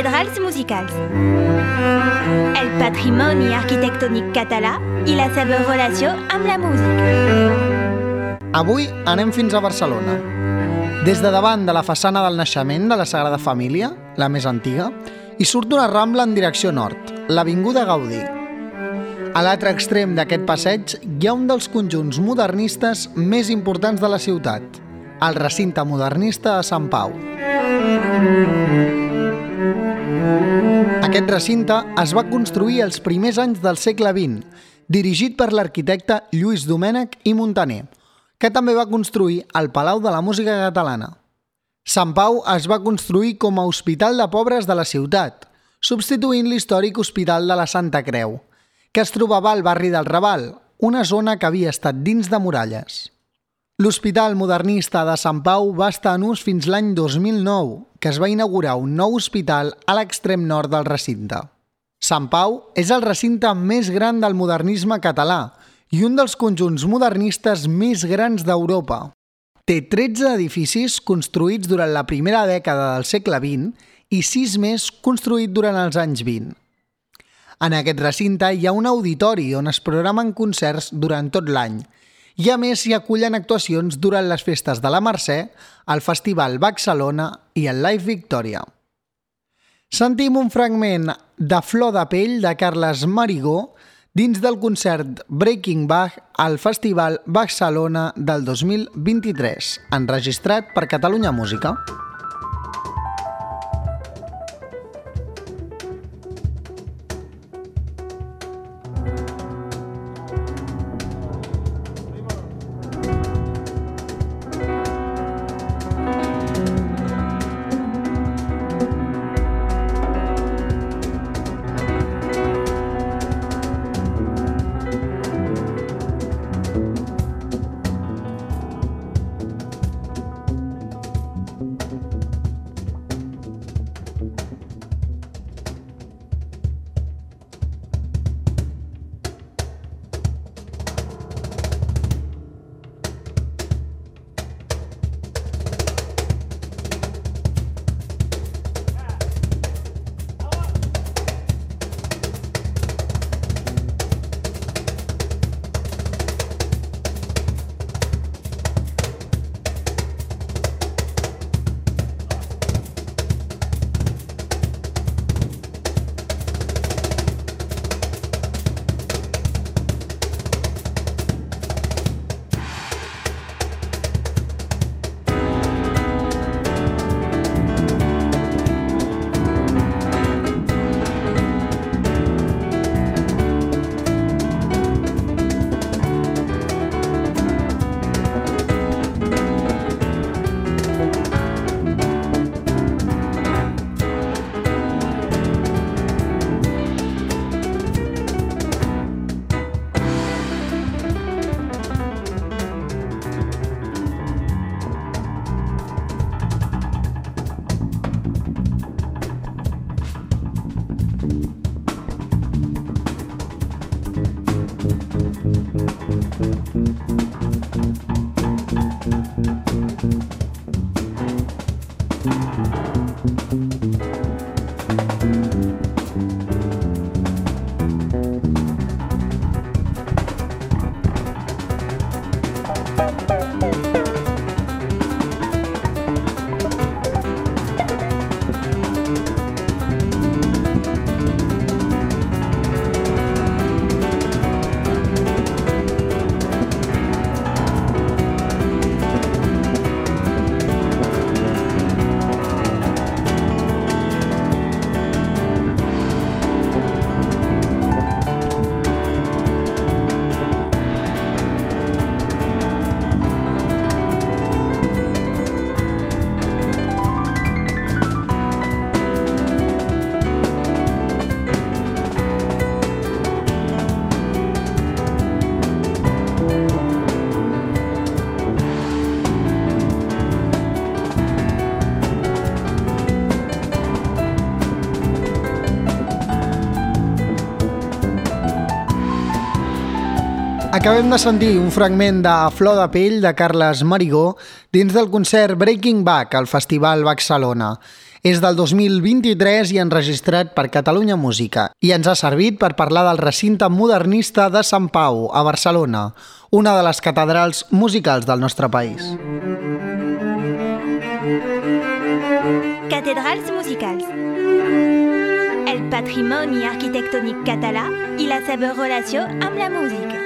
cathedrals musicals. El patrimoni arquitectònic català i la seva relació amb la música. Avui anem fins a Barcelona. Des de davant de la façana del naixement de la Sagrada Família, la més antiga, hi surt una rambla en direcció nord, l'Avinguda Gaudí. A l'altre extrem d'aquest passeig hi ha un dels conjunts modernistes més importants de la ciutat, el recinte modernista de Sant Pau. Aquest recinte es va construir als primers anys del segle XX, dirigit per l'arquitecte Lluís Domènech i Montaner, que també va construir el Palau de la Música Catalana. Sant Pau es va construir com a hospital de pobres de la ciutat, substituint l'històric Hospital de la Santa Creu, que es trobava al barri del Raval, una zona que havia estat dins de muralles. L'Hospital Modernista de Sant Pau va estar en ús fins l'any 2009, que es va inaugurar un nou hospital a l'extrem nord del recinte. Sant Pau és el recinte més gran del modernisme català i un dels conjunts modernistes més grans d'Europa. Té 13 edificis construïts durant la primera dècada del segle XX i 6 més construïts durant els anys 20. En aquest recinte hi ha un auditori on es programen concerts durant tot l'any i a més s'hi acullen actuacions durant les festes de la Mercè, el Festival Barcelona i el Live Victòria. Sentim un fragment de Flor de pell de Carles Marigó dins del concert Breaking Bach al Festival Barcelona del 2023, enregistrat per Catalunya Música. Acabem de sentir un fragment de Flor de pell de Carles Marigó dins del concert Breaking Back al Festival Barcelona. És del 2023 i enregistrat per Catalunya Música i ens ha servit per parlar del recinte modernista de Sant Pau, a Barcelona, una de les catedrals musicals del nostre país. Catedrals musicals. el patrimoni arquitectònic català i la seva relació amb la música.